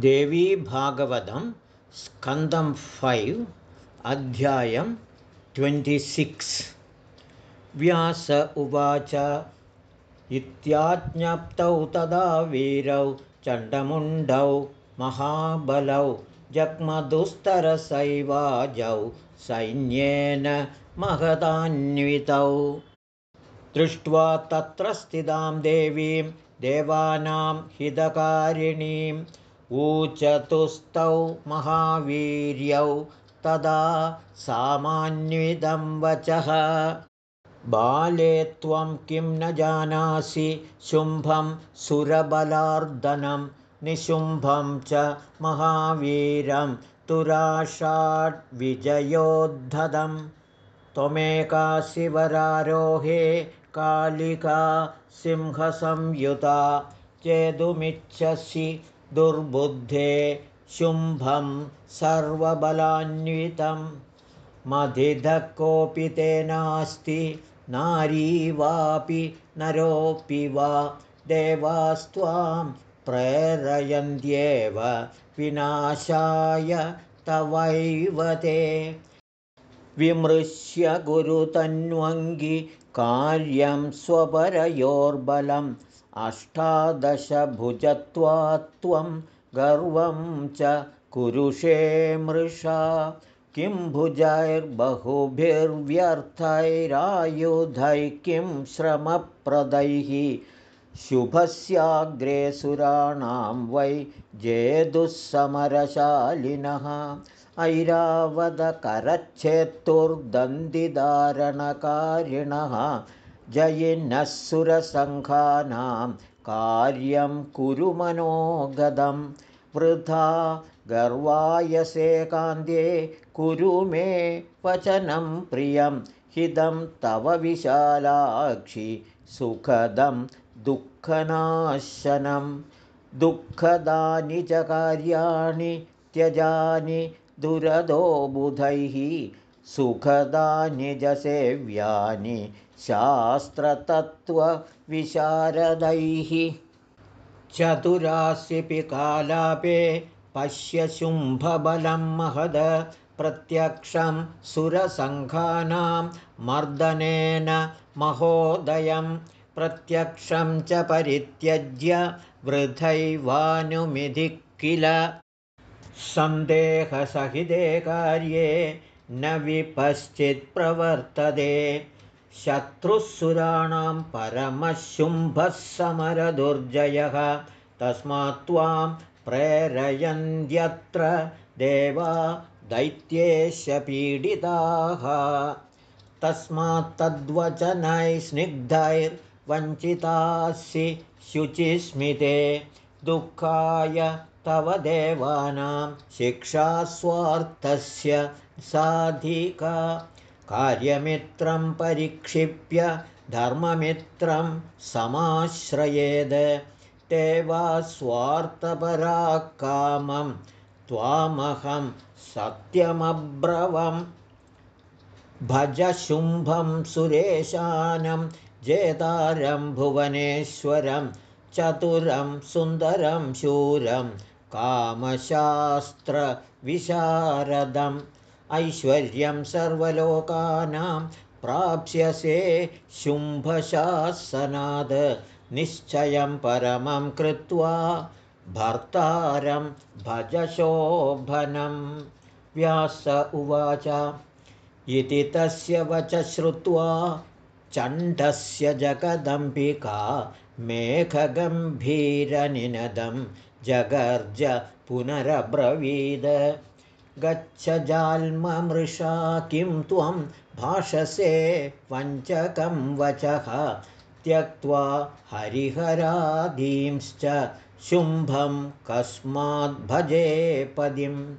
देवीभागवतं स्कन्दं फैव् अध्यायं ट्वेण्टिसिक्स्। व्यास उवाच इत्याज्ञप्तौ तदा वीरौ चण्डमुण्डौ महाबलौ जग्मदुस्तरसैवाजौ सैन्येन महदान्वितौ। दृष्ट्वा तत्र स्थितां देवीं देवानां हितकारिणीं ऊचतुस्तौ महावीर्यौ तदा सामान्विदं वचः। बाले त्वं किं न जानासि शुम्भं सुरबलार्दनं निशुम्भं च महावीरं तुराषाड्विजयोद्धतं। त्वमेका शिवरारोहे कालिका सिंहसंयुता चेदुमिच्छसि दुर्बुद्धे शुम्भं सर्वबलान्वितं। मधिधः कोऽपि ते नास्ति नारी वापि नरोऽपि वा। देवास्त्वां प्रेरयन्त्येव विनाशाय तवैव ते। विमृश्य गुरुतन्वङ्गि कार्यं अष्टादशभुजत्वात्त्वं गर्वं च कुरुषे मृषा। किं भुजैर्बहुभिर्व्यर्थैरायुधैः किं श्रमप्रदैः। शुभस्याग्रे सुराणां वै जेदुःसमरशालिनः ऐरावदकरच्छेत्तुर्दन्दिधारणकारिणः जयिनः सुरसङ्घानां कार्यं कुरु मनोगदं वृथा गर्वायसे कान्ध्ये कुरु मे वचनं प्रियं। हिदं तव विशालाक्षि सुखदं दुःखनाशनं। दुःखदानि च कार्याणि त्यजानि दुरदो बुधैः सुखदानि च सेव्यानि शास्त्रतत्त्वविशारदैः। चतुरास्यपि कालापे पश्य शुम्भबलं महद प्रत्यक्षं सुरसङ्घानां मर्दनेन महोदयं प्रत्यक्षं च परित्यज्य वृथैवानुमिधि किल। सन्देहसहिते कार्ये न विपश्चित्प्रवर्तते शत्रुःसुराणां परमशुम्भः समरदुर्जयः। तस्मात् त्वां प्रेरयन्त्यत्र देवा दैत्येशपीडिताः तस्मात् तद्वचनैः स्निग्धैर्वञ्चितासि शुचिस्मिते। दुःखाय तव देवानां शिक्षास्वार्थस्य साधिका। कार्यमित्रं परिक्षिप्य धर्ममित्रं समाश्रयेद। वा स्वार्थपराकामं त्वामहं सत्यमब्रवं। भजशुम्भं सुरेशानं जेतारं भुवनेश्वरं चतुरं सुन्दरं शूरं कामशास्त्रविशारदम् ऐश्वर्यं सर्वलोकानां प्राप्स्यसे शुम्भशासनाद निश्चयं परमं कृत्वा भर्तारं भजशोभनं व्यास उवाच इति तस्य वच श्रुत्वा चण्डस्य जगदम्बिका मेघगम्भीरनिनदं जगर्ज पुनरब्रवीद। गच्छ जाल्ममृषा किं त्वं भाषसे पञ्चकं वचः। त्यक्त्वा हरिहरादींश्च शुम्भं कस्माद्भजे पदिं।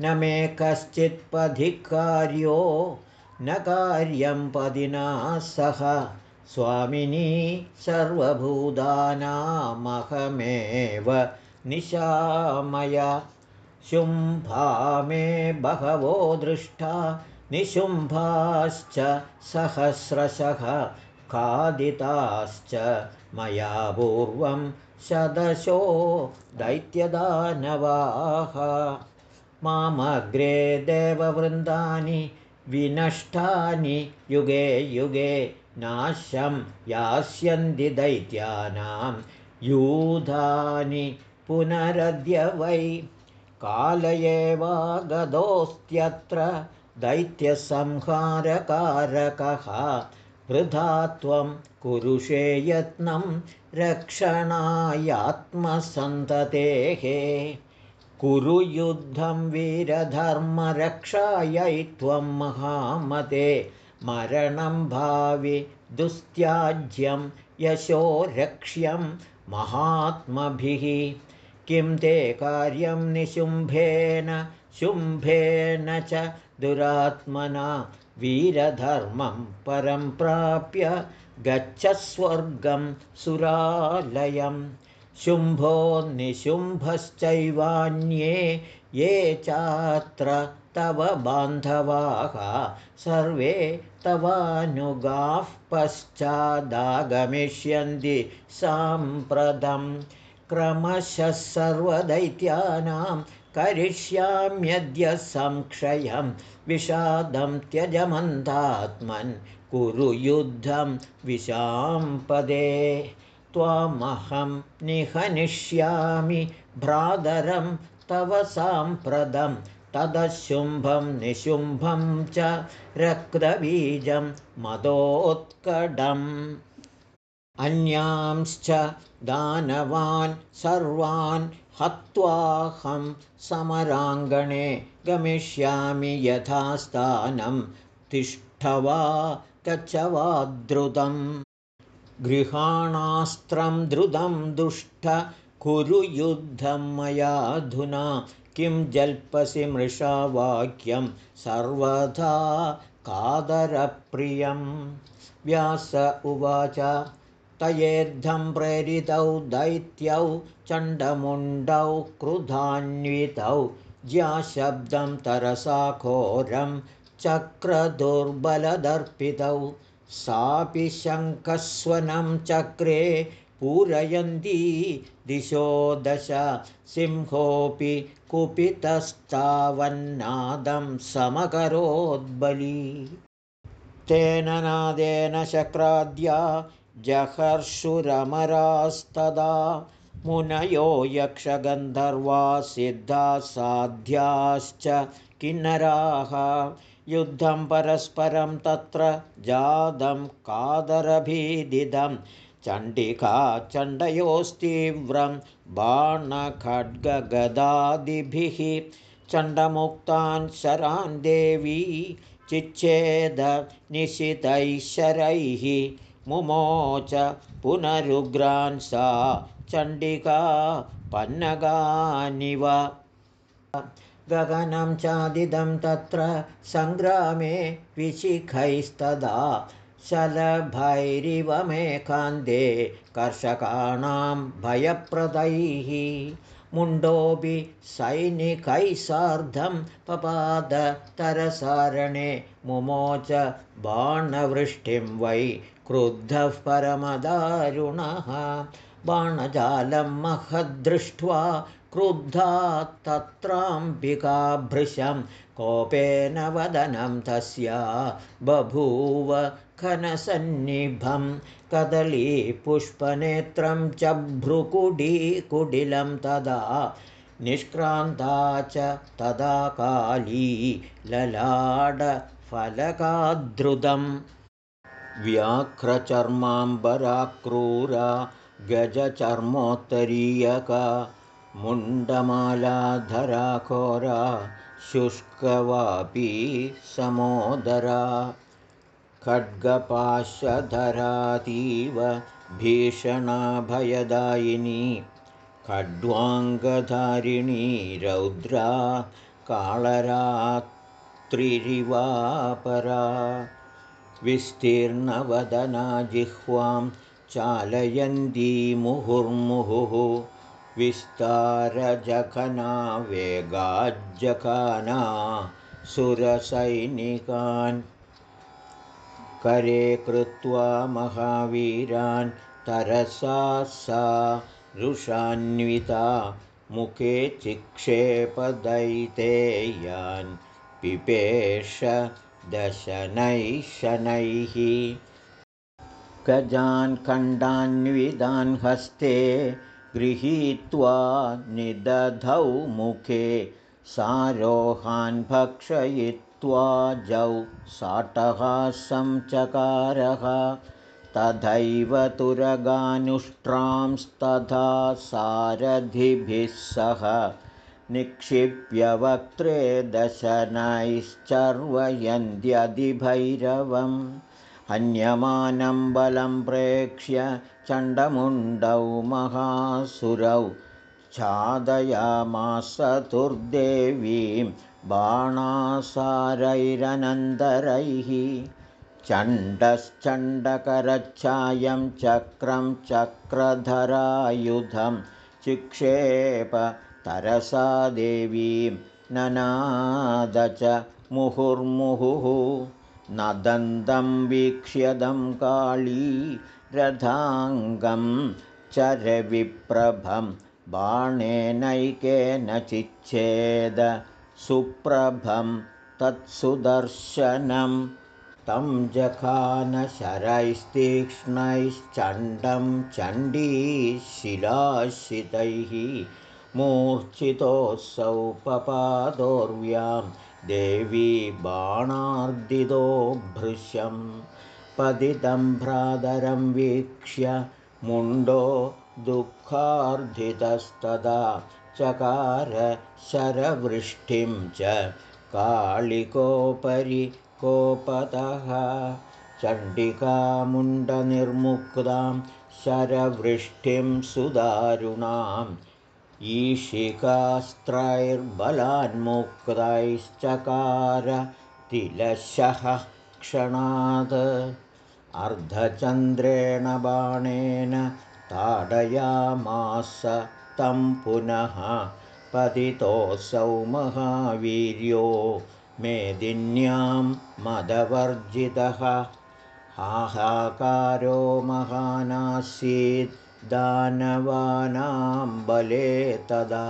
न मे कश्चित्पधिकार्यो न कार्यं पदिना सह। स्वामिनी सर्वभूतानामहमेव निशामय। शुम्भा मे बहवो दृष्टा निशुम्भाश्च सहस्रशः खादिताश्च मया पूर्वं शदशो दैत्यदानवाः। मामग्रे देववृन्दानि विनष्टानि युगे युगे नाशं यास्यन्ति दैत्यानां यूधानि पुनरद्य वै काल एवागतोऽस्त्यत्र दैत्यसंहारकारकः वृथा त्वं कुरुषे यत्नं रक्षणायात्मसन्ततेः। कुरु युद्धं वीरधर्मरक्षायै त्वं महामते मरणं भावि दुस्त्याज्यं यशो रक्ष्यं महात्मभिः किं ते कार्यं निशुम्भेन शुम्भेन च दुरात्मना वीरधर्मं परं प्राप्य गच्छ स्वर्गं सुरालयं शुम्भो निशुम्भश्चैवान्ये ये चात्र तव बान्धवाः सर्वे तवानुगाः पश्चादागमिष्यन्ति साम्प्रतं क्रमशः सर्वदैत्यानां करिष्याम्यद्य संक्षयं विषादं त्यजमन्तात्मन् कुरु युद्धं विशाम्पदे त्वामहं निहनिष्यामि भ्रातरं तव साम्प्रतं तदशुम्भं निशुम्भं च रक्तबीजं मदोत्कडम् अन्यांश्च दानवान् सर्वान् हत्वाहं समराङ्गणे गमिष्यामि यथास्थानं तिष्ठ वा गच्छ वा द्रुतं गृहाणास्त्रं द्रुतं दुष्ट कुरु युद्धं मयाधुना किं जल्पसि मृषावाक्यं सर्वथा कादरप्रियं व्यास उवाच तयेद्धं प्रेरितौ दैत्यौ चण्डमुण्डौ क्रुधान्वितौ ज्याशब्दं तरसाघोरं चक्रदुर्बलदर्पितौ। सापि शङ्खस्वनं चक्रे पूरयन्ती दिशो दश सिंहोऽपि कुपितस्तावन्नादं समकरोद्बली। तेन नादेन शक्राद्या जहर्षुरमरास्तदा मुनयो यक्षगन्धर्वा सिद्धासाध्याश्च किन्नराः। युद्धं परस्परं तत्र जातं कादरभीदिदं। चण्डिका चण्डयोस्तीव्रं बाणखड्गगदादिभिः। चण्डमुक्तान् शरान् देवी चिच्छेदनिशितैश्शरैः मुमोच पुनरुग्रान् सा चण्डिका पन्नगानिव। गगनं चादिदं तत्र सङ्ग्रामे विशिखैस्तदा शलभैरिव मेकान्ते कर्षकाणां भयप्रदैः। मुण्डोऽपि सैनिकैः सार्धं पपादतरसारणे मुमोच बाणवृष्टिं वै क्रुद्धः परमदारुणः बाणजालं महद्दृष्ट्वा क्रुद्धा तत्राम्बिकाभृशं कोपेन वदनं तस्या बभूव घनसन्निभं कदलीपुष्पनेत्रं च भ्रुकुडीकुडिलं तदा निष्क्रान्ता च तदा काली व्याघ्रचर्माम्बराक्रूरा गजचर्मोत्तरीयका मुण्डमालाधराघोरा शुष्कवापी समोदरा खड्गपाशधरातीव भीषणाभयदायिनी खड्वाङ्गधारिणी रौद्रा कालरात्रिरिवापरा विस्तीर्णवदना जिह्वां चालयन्ती मुहुर्मुहुः। विस्तारजघना वेगाज्जखाना सुरसैनिकान्। करे कृत्वा महावीरान् तरसा सा रुषान्विता मुखे चिक्षेपदैतेयान् पिपेश दशनैः शनैः गजान् खण्डान्विदान् हस्ते गृहीत्वा निदधौ मुखे सारोहान् भक्षयित्वा जौ साटहासं चकारः तथैव तुरगानुष्ट्रांस्तथा सारथिभिः सह निक्षिप्यवक्त्रे दशनैश्चर्वयन्त्यधिभैरवम् हन्यमानं बलं प्रेक्ष्य चण्डमुण्डौ महासुरौ छादयामासतुर्देवीं बाणासारैरनन्दरैः चण्डश्चण्डकरच्छायं चक्रं चक्रधरायुधं चिक्षेप तरसा देवीं ननाद च मुहुर्मुहुः। नदन्तं वीक्ष्यदं काली रथाङ्गं चरविप्रभं बाणेनैकेन चिच्छेद सुप्रभं तत्सुदर्शनं। तं जखानशरैस्तीक्ष्णैश्चण्डं चण्डीशिलाशितैः मूर्च्छितोऽसौ पपादोर्व्यां देवी बाणार्दितो भृशं पतितं भ्रातरं वीक्ष्य मुण्डो दुःखार्धितस्तदा चकार शरवृष्टिं च कालिकोपरि कोपतः चण्डिकामुण्डनिर्मुक्तां शरवृष्टिं सुदारुणाम् ईशिकास्त्रैर्बलान्मुक्तैश्चकार तिलशः क्षणात्। अर्धचन्द्रेण बाणेन ताडयामास तं पुनः पतितोऽसौ महावीर्यो मेदिन्यां मदवर्जितः। हाहाकारो महानासीत् दानवानां बले तदा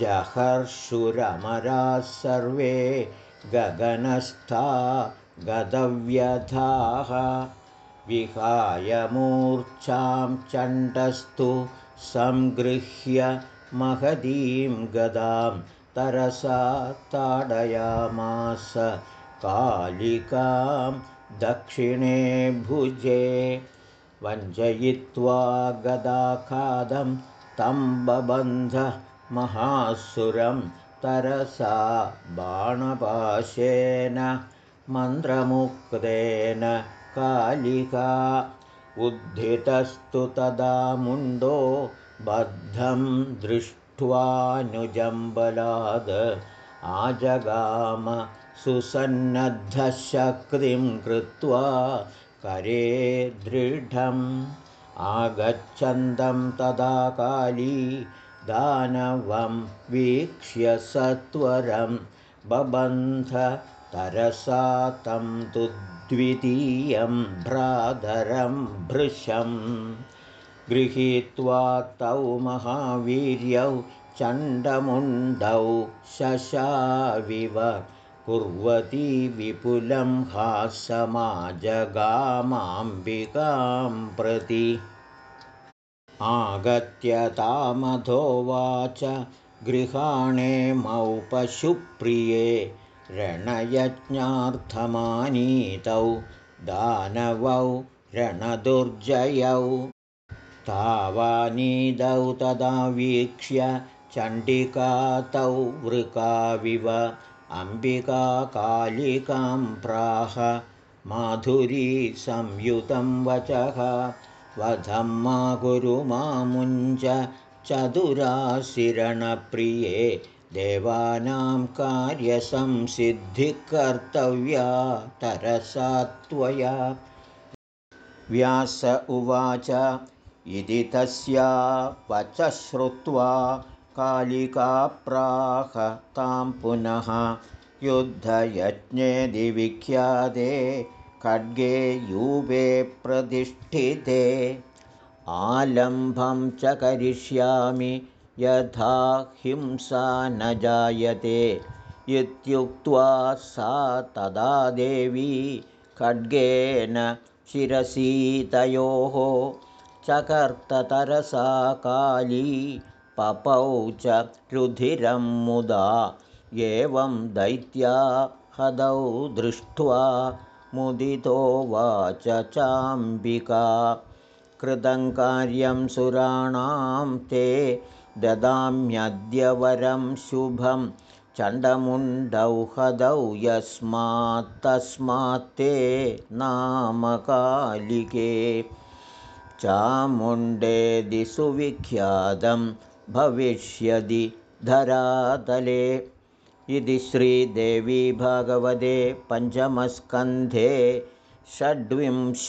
जहर्षुरमराः सर्वे गगनस्था गदव्यथाः विहाय मूर्च्छां चण्डस्तु सङ्गृह्य महतीं गदां तरसा ताडयामास कालिकां दक्षिणे भुजे वञ्चयित्वा गदाखादं तं बबन्ध महासुरं तरसा बाणपाशेन मन्त्रमुक्तेन कालिका उद्धितस्तु तदा मुण्डो बद्धं दृष्ट्वानुजम्बलाद आजगाम सुसन्नद्धशक्तिं कृत्वा करे दृढम्। आगच्छन्तं तदा काली दानवं वीक्ष्य सत्वरं। बबन्ध तरसा तं तु द्वितीयं भ्रातरं भृशं गृहीत्वा तौ महावीर्यौ चण्डमुण्डौ शशाविव कुर्वती विपुलं हासमाजगामाम्बिकां प्रति। आगत्य तामधोवाच गृहाणे मौ पशुप्रिये रणयज्ञार्थमानीतौ दानवौ रणदुर्जयौ। तावानीदौ तदा वीक्ष्य चण्डिका तौ वृकाविव अम्बिकाकालिकां प्राह माधुरी संयुतं वचः वधं मा गुरु मामुञ्च चतुराशिरणप्रिये देवानां कार्यसंसिद्धिकर्तव्या तरसा त्वया। व्यास उवाच इति तस्या वच श्रुत्वा कालिकाप्राह तां पुनः युद्धयज्ञे दिविख्याते खड्गे यूपे प्रतिष्ठिते। आलम्भं च करिष्यामि यथा हिंसा न जायते। इत्युक्त्वा सा तदा देवी खड्गेन शिरसीतयोः चकर्ततरसा काली पपौ च रुधिरं मुदा एवं दैत्या हदौ दृष्ट्वा मुदितो वाच चाम्बिका। कृतं कार्यं सुराणां ते ददाम्यद्यवरं शुभं चण्डमुण्डौ हदौ यस्मात्तस्मात्ते नामकालिके। चामुण्डेदि सुविख्यातं भविष्यदि धरातले। इति श्रीदेवी भगवते पञ्चमस्कन्धे षड्विंशोऽध्यायः